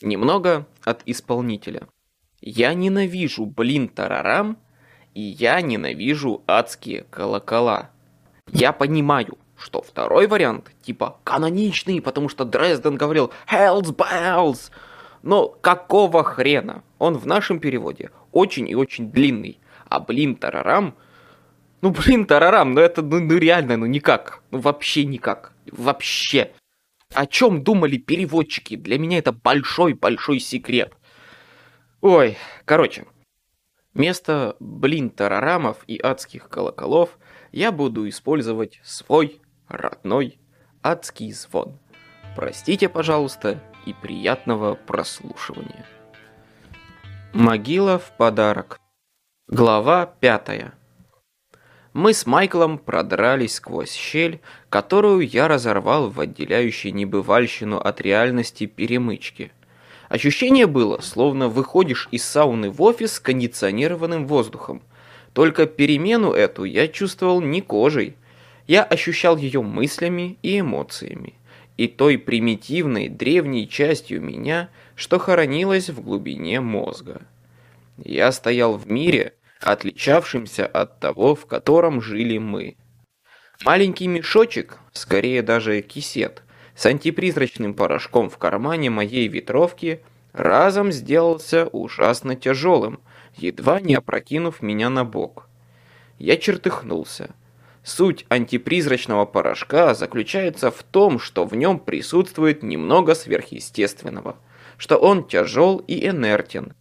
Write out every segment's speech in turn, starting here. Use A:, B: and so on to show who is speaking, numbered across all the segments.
A: Немного от исполнителя. Я ненавижу блин тарарам, и я ненавижу адские колокола. Я понимаю, что второй вариант, типа, каноничный, потому что Дрезден говорил «Hells Bells», но какого хрена? Он в нашем переводе очень и очень длинный, а блин тарарам, ну блин тарарам, ну это ну, ну реально, ну никак, ну вообще никак, вообще. О чем думали переводчики? Для меня это большой-большой секрет. Ой, короче, вместо блин тарарамов и адских колоколов я буду использовать свой родной адский звон. Простите, пожалуйста, и приятного прослушивания. Могила в подарок. Глава пятая. Мы с Майклом продрались сквозь щель, которую я разорвал в отделяющей небывальщину от реальности перемычки. Ощущение было, словно выходишь из сауны в офис с кондиционированным воздухом. Только перемену эту я чувствовал не кожей. Я ощущал ее мыслями и эмоциями. И той примитивной древней частью меня, что хоронилась в глубине мозга. Я стоял в мире, отличавшимся от того, в котором жили мы. Маленький мешочек, скорее даже кисет, с антипризрачным порошком в кармане моей ветровки разом сделался ужасно тяжелым, едва не опрокинув меня на бок. Я чертыхнулся. Суть антипризрачного порошка заключается в том, что в нем присутствует немного сверхъестественного, что он тяжел и инертен,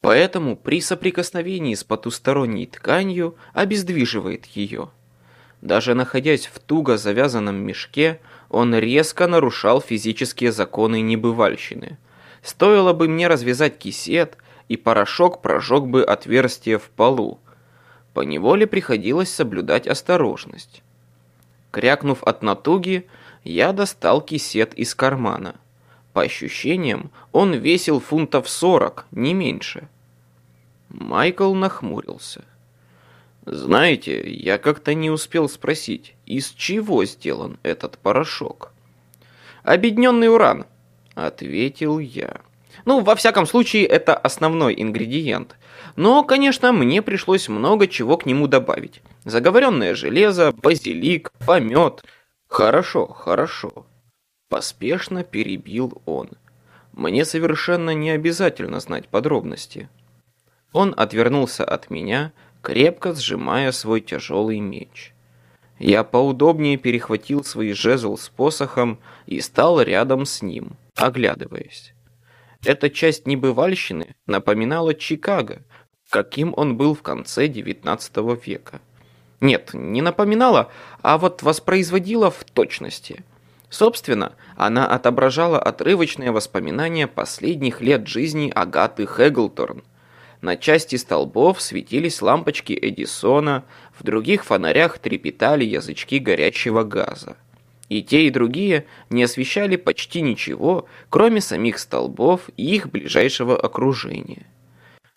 A: Поэтому при соприкосновении с потусторонней тканью обездвиживает ее. Даже находясь в туго завязанном мешке, он резко нарушал физические законы небывальщины. Стоило бы мне развязать кисет, и порошок прожег бы отверстие в полу. По неволе приходилось соблюдать осторожность. Крякнув от натуги, я достал кисет из кармана – по ощущениям, он весил фунтов сорок, не меньше. Майкл нахмурился. «Знаете, я как-то не успел спросить, из чего сделан этот порошок?» «Обедненный уран», — ответил я. «Ну, во всяком случае, это основной ингредиент. Но, конечно, мне пришлось много чего к нему добавить. Заговоренное железо, базилик, помет. Хорошо, хорошо. Поспешно перебил он. Мне совершенно не обязательно знать подробности. Он отвернулся от меня, крепко сжимая свой тяжелый меч. Я поудобнее перехватил свой жезл с посохом и стал рядом с ним, оглядываясь. Эта часть небывальщины напоминала Чикаго, каким он был в конце XIX века. Нет, не напоминала, а вот воспроизводила в точности – Собственно, она отображала отрывочные воспоминания последних лет жизни Агаты Хэглторн. На части столбов светились лампочки Эдисона, в других фонарях трепетали язычки горячего газа. И те, и другие не освещали почти ничего, кроме самих столбов и их ближайшего окружения.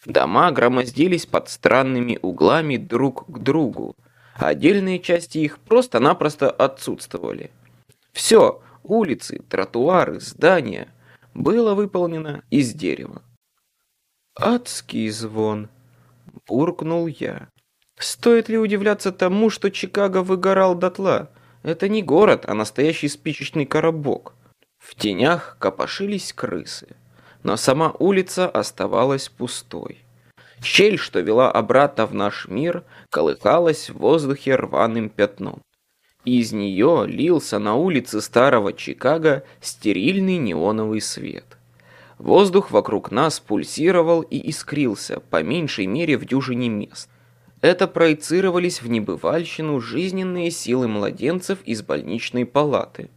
A: Дома громоздились под странными углами друг к другу, отдельные части их просто-напросто отсутствовали – все, улицы, тротуары, здания, было выполнено из дерева. «Адский звон!» — буркнул я. «Стоит ли удивляться тому, что Чикаго выгорал дотла? Это не город, а настоящий спичечный коробок». В тенях копошились крысы, но сама улица оставалась пустой. Щель, что вела обратно в наш мир, колыхалась в воздухе рваным пятном. Из нее лился на улице старого Чикаго стерильный неоновый свет. Воздух вокруг нас пульсировал и искрился, по меньшей мере в дюжине мест. Это проецировались в небывальщину жизненные силы младенцев из больничной палаты.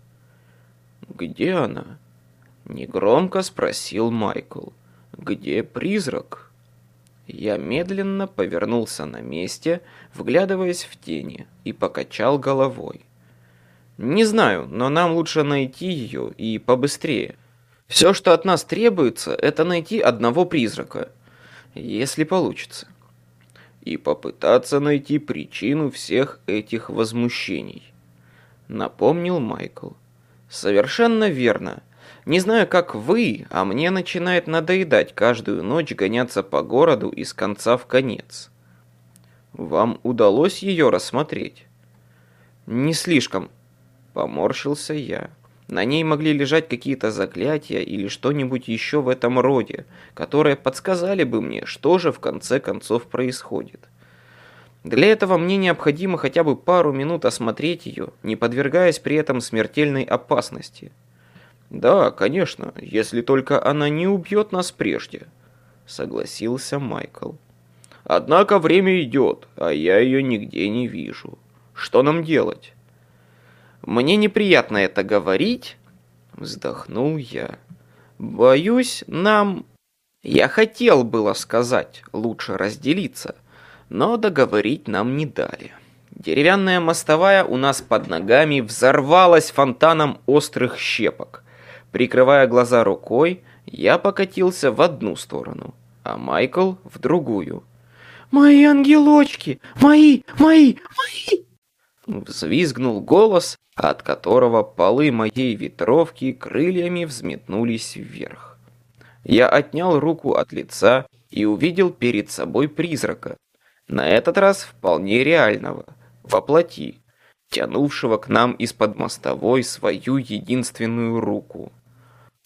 A: «Где она?» — негромко спросил Майкл. «Где призрак?» Я медленно повернулся на месте, вглядываясь в тени, и покачал головой. «Не знаю, но нам лучше найти ее и побыстрее. Все, что от нас требуется, это найти одного призрака, если получится. И попытаться найти причину всех этих возмущений», — напомнил Майкл. «Совершенно верно. Не знаю, как вы, а мне начинает надоедать каждую ночь гоняться по городу из конца в конец. Вам удалось ее рассмотреть? Не слишком. Поморщился я. На ней могли лежать какие-то заклятия или что-нибудь еще в этом роде, которые подсказали бы мне, что же в конце концов происходит. Для этого мне необходимо хотя бы пару минут осмотреть ее, не подвергаясь при этом смертельной опасности. «Да, конечно, если только она не убьет нас прежде», — согласился Майкл. «Однако время идет, а я ее нигде не вижу. Что нам делать?» «Мне неприятно это говорить», — вздохнул я. «Боюсь, нам...» Я хотел было сказать, лучше разделиться, но договорить нам не дали. Деревянная мостовая у нас под ногами взорвалась фонтаном острых щепок. Прикрывая глаза рукой, я покатился в одну сторону, а Майкл в другую. «Мои ангелочки! Мои! Мои! Мои!» Взвизгнул голос, от которого полы моей ветровки крыльями взметнулись вверх. Я отнял руку от лица и увидел перед собой призрака. На этот раз вполне реального, воплоти, тянувшего к нам из-под мостовой свою единственную руку.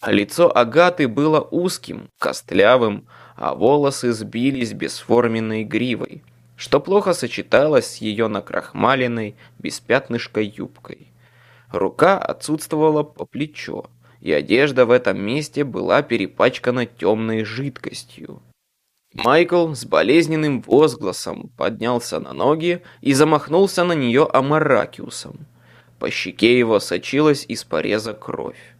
A: Лицо Агаты было узким, костлявым, а волосы сбились бесформенной гривой, что плохо сочеталось с ее накрахмаленной, беспятнышкой юбкой. Рука отсутствовала по плечо, и одежда в этом месте была перепачкана темной жидкостью. Майкл с болезненным возгласом поднялся на ноги и замахнулся на нее амаракиусом. По щеке его сочилась из пореза кровь.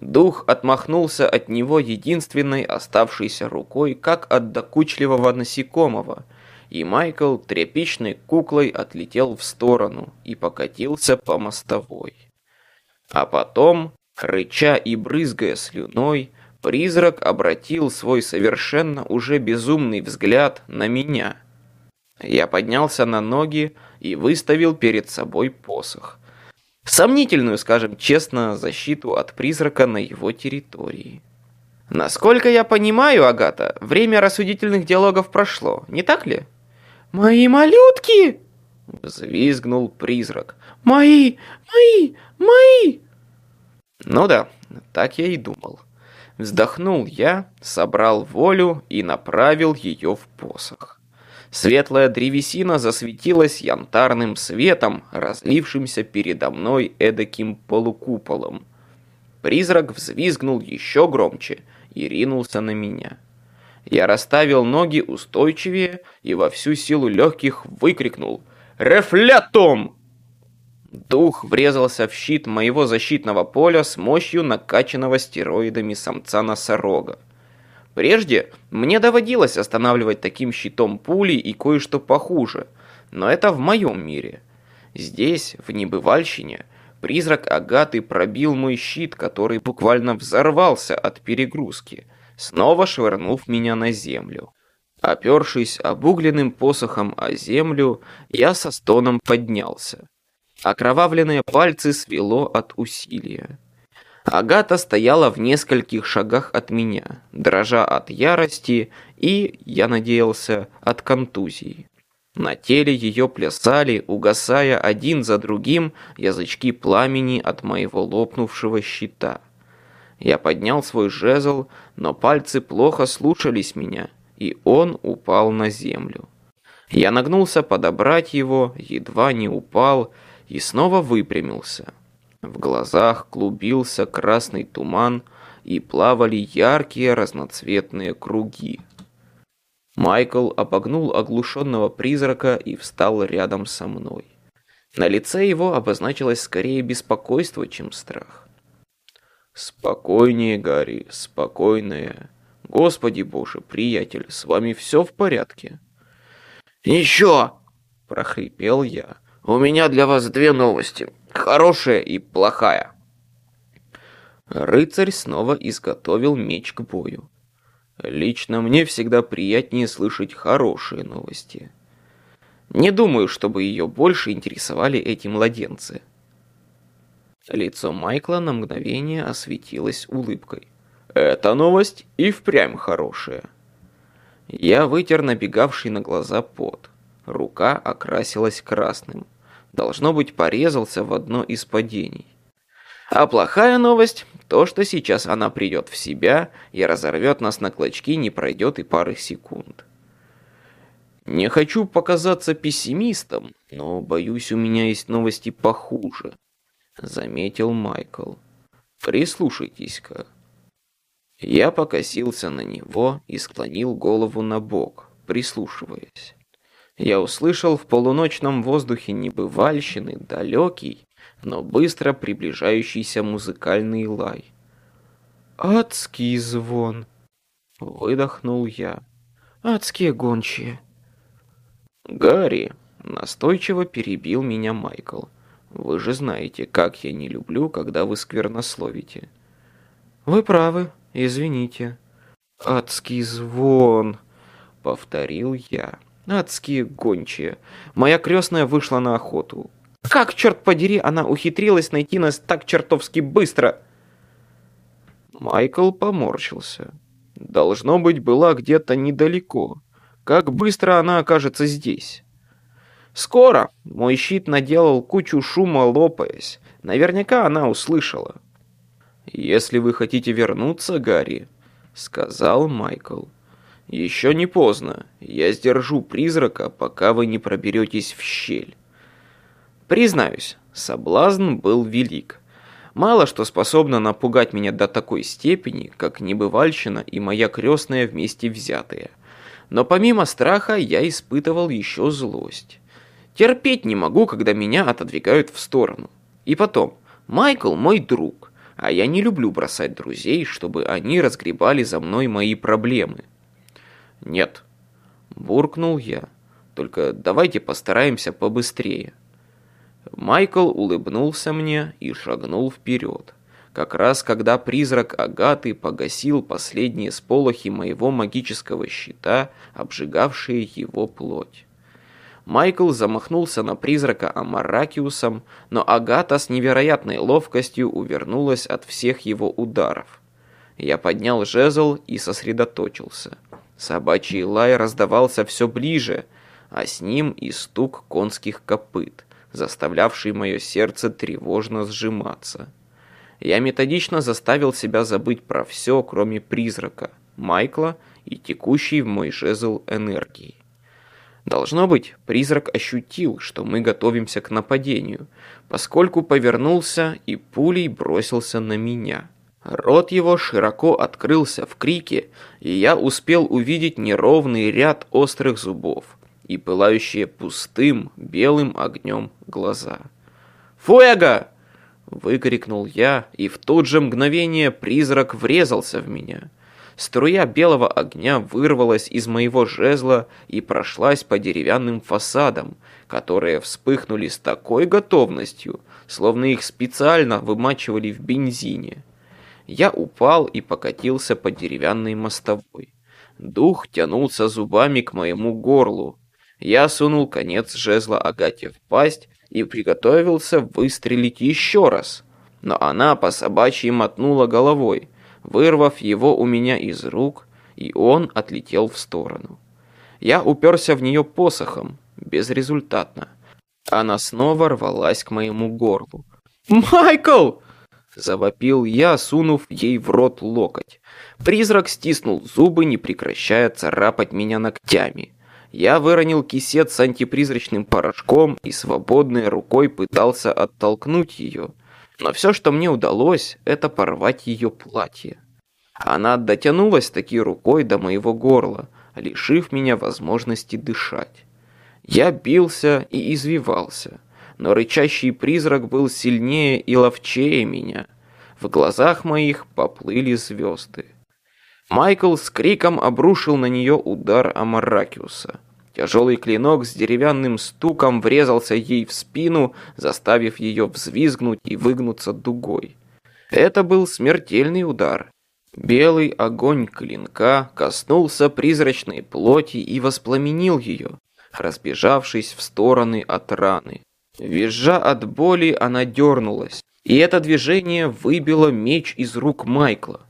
A: Дух отмахнулся от него единственной оставшейся рукой, как от докучливого насекомого, и Майкл тряпичной куклой отлетел в сторону и покатился по мостовой. А потом, рыча и брызгая слюной, призрак обратил свой совершенно уже безумный взгляд на меня. Я поднялся на ноги и выставил перед собой посох – Сомнительную, скажем честно, защиту от призрака на его территории. Насколько я понимаю, Агата, время рассудительных диалогов прошло, не так ли? Мои малютки! Взвизгнул призрак. Мои, мои, мои! Ну да, так я и думал. Вздохнул я, собрал волю и направил ее в посох. Светлая древесина засветилась янтарным светом, разлившимся передо мной эдаким полукуполом. Призрак взвизгнул еще громче и ринулся на меня. Я расставил ноги устойчивее и во всю силу легких выкрикнул «Рефлятом!». Дух врезался в щит моего защитного поля с мощью накачанного стероидами самца-носорога. Прежде мне доводилось останавливать таким щитом пули и кое-что похуже, но это в моем мире. Здесь, в Небывальщине, призрак Агаты пробил мой щит, который буквально взорвался от перегрузки, снова швырнув меня на землю. Опершись обугленным посохом о землю, я со стоном поднялся. Окровавленные пальцы свело от усилия. Агата стояла в нескольких шагах от меня, дрожа от ярости и, я надеялся, от контузии. На теле ее плясали, угасая один за другим, язычки пламени от моего лопнувшего щита. Я поднял свой жезл, но пальцы плохо слушались меня, и он упал на землю. Я нагнулся подобрать его, едва не упал, и снова выпрямился. В глазах клубился красный туман и плавали яркие разноцветные круги. Майкл обогнул оглушенного призрака и встал рядом со мной. На лице его обозначилось скорее беспокойство, чем страх. «Спокойнее, Гарри, спокойнее. Господи боже, приятель, с вами все в порядке?» «Еще!» – прохрипел я. «У меня для вас две новости хорошая и плохая. Рыцарь снова изготовил меч к бою. Лично мне всегда приятнее слышать хорошие новости. Не думаю, чтобы ее больше интересовали эти младенцы. Лицо Майкла на мгновение осветилось улыбкой. «Эта новость и впрямь хорошая». Я вытер набегавший на глаза пот. Рука окрасилась красным. Должно быть, порезался в одно из падений. А плохая новость – то, что сейчас она придет в себя и разорвет нас на клочки, не пройдет и пары секунд. Не хочу показаться пессимистом, но, боюсь, у меня есть новости похуже, заметил Майкл. Прислушайтесь-ка. Я покосился на него и склонил голову на бок, прислушиваясь. Я услышал в полуночном воздухе небывальщины далекий, но быстро приближающийся музыкальный лай. «Адский звон!» — выдохнул я. «Адские гончие!» «Гарри!» — настойчиво перебил меня Майкл. «Вы же знаете, как я не люблю, когда вы сквернословите». «Вы правы, извините». «Адский звон!» — повторил я. «Адские гончие! Моя крестная вышла на охоту. Как, черт подери, она ухитрилась найти нас так чертовски быстро?» Майкл поморщился. Должно быть, была где-то недалеко. Как быстро она окажется здесь? Скоро. Мой щит наделал кучу шума, лопаясь. Наверняка она услышала. «Если вы хотите вернуться, Гарри», — сказал Майкл, — «еще не поздно. Я сдержу призрака, пока вы не проберетесь в щель». Признаюсь, соблазн был велик. Мало что способно напугать меня до такой степени, как небывальщина и моя крестная вместе взятые. Но помимо страха я испытывал еще злость. Терпеть не могу, когда меня отодвигают в сторону. И потом, Майкл мой друг, а я не люблю бросать друзей, чтобы они разгребали за мной мои проблемы. Нет, буркнул я. Только давайте постараемся побыстрее. Майкл улыбнулся мне и шагнул вперед. Как раз когда призрак Агаты погасил последние сполохи моего магического щита, обжигавшие его плоть. Майкл замахнулся на призрака Амаракиусом, но Агата с невероятной ловкостью увернулась от всех его ударов. Я поднял жезл и сосредоточился. Собачий лай раздавался все ближе, а с ним и стук конских копыт заставлявший мое сердце тревожно сжиматься. Я методично заставил себя забыть про все, кроме призрака, Майкла и текущей в мой жезл энергии. Должно быть, призрак ощутил, что мы готовимся к нападению, поскольку повернулся и пулей бросился на меня. Рот его широко открылся в крике, и я успел увидеть неровный ряд острых зубов, и пылающие пустым белым огнем глаза. «Фуэго!» — выкрикнул я, и в тот же мгновение призрак врезался в меня. Струя белого огня вырвалась из моего жезла и прошлась по деревянным фасадам, которые вспыхнули с такой готовностью, словно их специально вымачивали в бензине. Я упал и покатился по деревянной мостовой. Дух тянулся зубами к моему горлу, я сунул конец жезла Агате в пасть и приготовился выстрелить еще раз. Но она по собачьи мотнула головой, вырвав его у меня из рук, и он отлетел в сторону. Я уперся в нее посохом, безрезультатно. Она снова рвалась к моему горлу. «Майкл!» – завопил я, сунув ей в рот локоть. Призрак стиснул зубы, не прекращая царапать меня ногтями. Я выронил кисет с антипризрачным порошком и свободной рукой пытался оттолкнуть ее. Но все, что мне удалось, это порвать ее платье. Она дотянулась таки рукой до моего горла, лишив меня возможности дышать. Я бился и извивался, но рычащий призрак был сильнее и ловчее меня. В глазах моих поплыли звезды. Майкл с криком обрушил на нее удар Амаракиуса. Тяжелый клинок с деревянным стуком врезался ей в спину, заставив ее взвизгнуть и выгнуться дугой. Это был смертельный удар. Белый огонь клинка коснулся призрачной плоти и воспламенил ее, разбежавшись в стороны от раны. Визжа от боли, она дернулась, И это движение выбило меч из рук Майкла.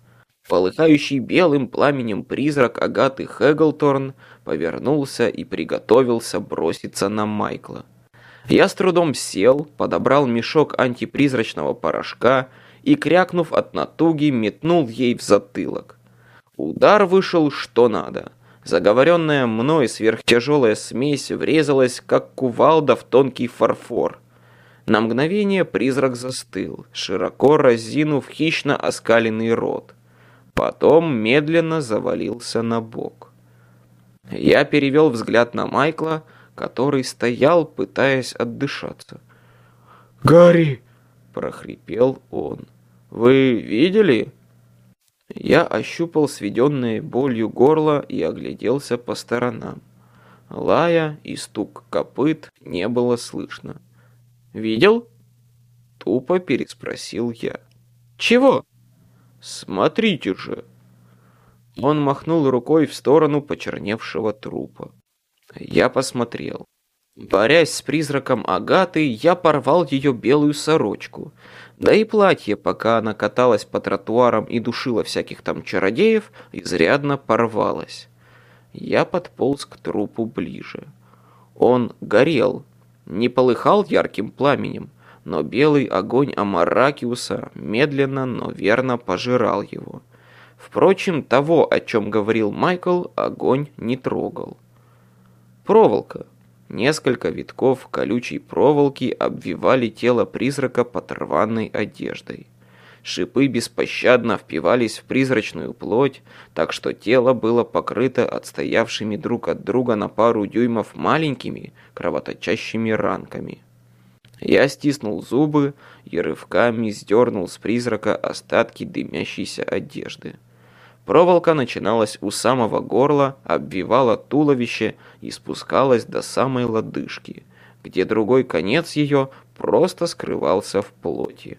A: Полыхающий белым пламенем призрак Агаты Хэглторн повернулся и приготовился броситься на Майкла. Я с трудом сел, подобрал мешок антипризрачного порошка и, крякнув от натуги, метнул ей в затылок. Удар вышел что надо. Заговоренная мной сверхтяжелая смесь врезалась, как кувалда в тонкий фарфор. На мгновение призрак застыл, широко разинув хищно оскаленный рот. Потом медленно завалился на бок. Я перевел взгляд на Майкла, который стоял, пытаясь отдышаться.
B: «Гарри!»
A: – прохрипел он. «Вы видели?» Я ощупал сведенное болью горло и огляделся по сторонам. Лая и стук копыт не было слышно. «Видел?» – тупо переспросил я. «Чего?» «Смотрите же!» Он махнул рукой в сторону почерневшего трупа. Я посмотрел. Борясь с призраком Агаты, я порвал ее белую сорочку. Да и платье, пока она каталась по тротуарам и душила всяких там чародеев, изрядно порвалось. Я подполз к трупу ближе. Он горел, не полыхал ярким пламенем, но белый огонь Амаракиуса медленно, но верно пожирал его. Впрочем, того, о чем говорил Майкл, огонь не трогал. Проволока. Несколько витков колючей проволоки обвивали тело призрака под рваной одеждой. Шипы беспощадно впивались в призрачную плоть, так что тело было покрыто отстоявшими друг от друга на пару дюймов маленькими кровоточащими ранками. Я стиснул зубы и рывками сдернул с призрака остатки дымящейся одежды. Проволока начиналась у самого горла, обвивала туловище и спускалась до самой лодыжки, где другой конец ее просто скрывался в плоти.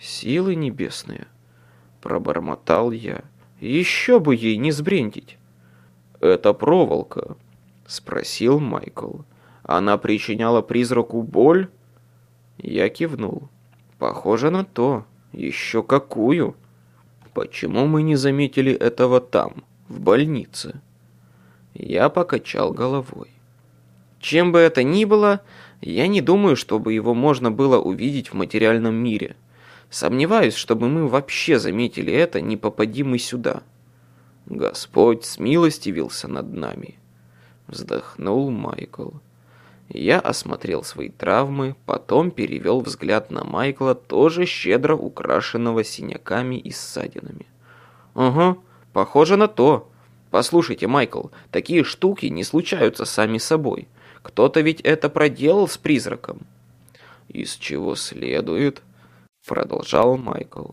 A: «Силы небесные!» — пробормотал я. «Еще бы ей не сбрендить!» «Это проволока?» — спросил Майкл. «Она причиняла призраку боль?» Я кивнул. «Похоже на то. Еще какую!» Почему мы не заметили этого там, в больнице? Я покачал головой. Чем бы это ни было, я не думаю, чтобы его можно было увидеть в материальном мире. Сомневаюсь, чтобы мы вообще заметили это, не попади мы сюда. Господь смилостивился над нами. Вздохнул Майкл. Я осмотрел свои травмы, потом перевел взгляд на Майкла, тоже щедро украшенного синяками и ссадинами. «Ага, похоже на то. Послушайте, Майкл, такие штуки не случаются сами собой. Кто-то ведь это проделал с призраком». «Из чего следует?» — продолжал Майкл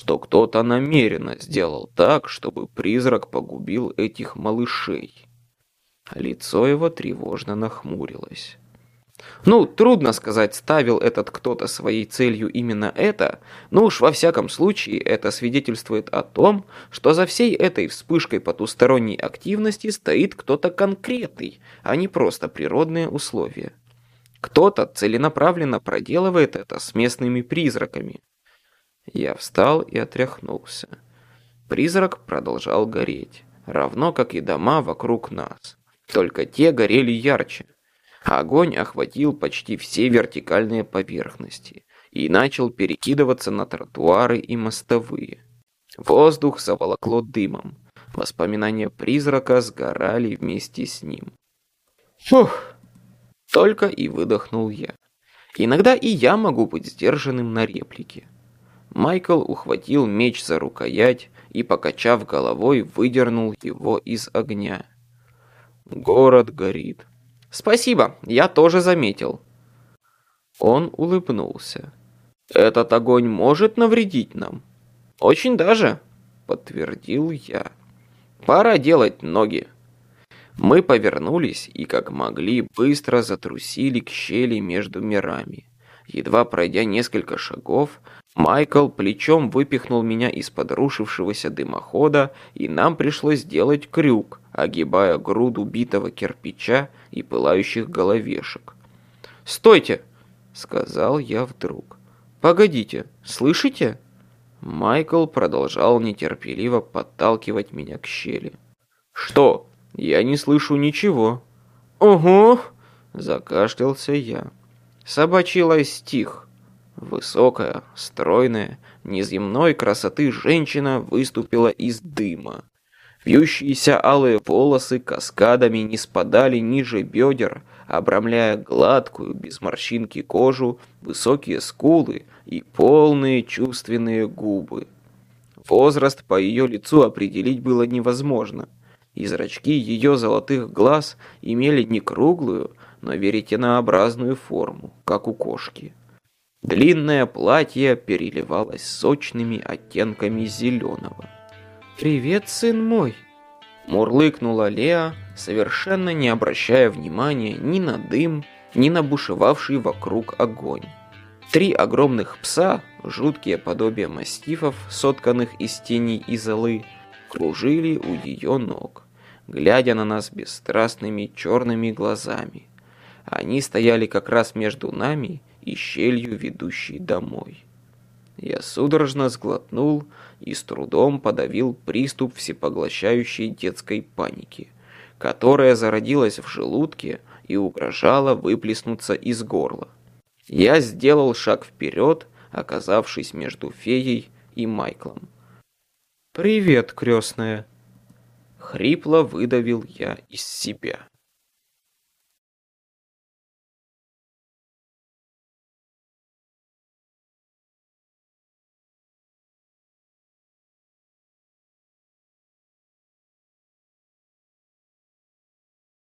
A: что кто-то намеренно сделал так, чтобы призрак погубил этих малышей. Лицо его тревожно нахмурилось. Ну, трудно сказать, ставил этот кто-то своей целью именно это, но уж во всяком случае это свидетельствует о том, что за всей этой вспышкой потусторонней активности стоит кто-то конкретный, а не просто природные условия. Кто-то целенаправленно проделывает это с местными призраками. Я встал и отряхнулся. Призрак продолжал гореть, равно как и дома вокруг нас. Только те горели ярче. Огонь охватил почти все вертикальные поверхности и начал перекидываться на тротуары и мостовые. Воздух заволокло дымом. Воспоминания призрака сгорали вместе с ним. Фух! Только и выдохнул я. Иногда и я могу быть сдержанным на реплике. Майкл ухватил меч за рукоять и, покачав головой, выдернул его из огня. Город горит. Спасибо, я тоже заметил. Он улыбнулся. Этот огонь может навредить нам? Очень даже, подтвердил я. Пора делать ноги. Мы повернулись и, как могли, быстро затрусили к щели между мирами. Едва пройдя несколько шагов, Майкл плечом выпихнул меня из-под рушившегося дымохода, и нам пришлось сделать крюк, огибая груду битого кирпича и пылающих головешек. «Стойте!» — сказал я вдруг. Погодите, слышите? Майкл продолжал нетерпеливо подталкивать меня к щели. Что? Я не слышу ничего. Ого! Закашлялся я. Собачий лай стих. Высокая, стройная, неземной красоты женщина выступила из дыма. Вьющиеся алые волосы каскадами не спадали ниже бедер, обрамляя гладкую, без морщинки кожу, высокие скулы и полные чувственные губы. Возраст по ее лицу определить было невозможно, и зрачки ее золотых глаз имели не круглую, но веретенообразную форму, как у кошки. Длинное платье переливалось сочными оттенками зеленого. «Привет, сын мой!» Мурлыкнула Леа, совершенно не обращая внимания ни на дым, ни на бушевавший вокруг огонь. Три огромных пса, жуткие подобия мастифов, сотканных из теней и золы, кружили у ее ног, глядя на нас бесстрастными черными глазами. Они стояли как раз между нами и щелью, ведущей домой. Я судорожно сглотнул и с трудом подавил приступ всепоглощающей детской паники, которая зародилась в желудке и угрожала выплеснуться из горла. Я сделал шаг вперед, оказавшись между феей и Майклом. «Привет, крестная!» Хрипло выдавил я из себя.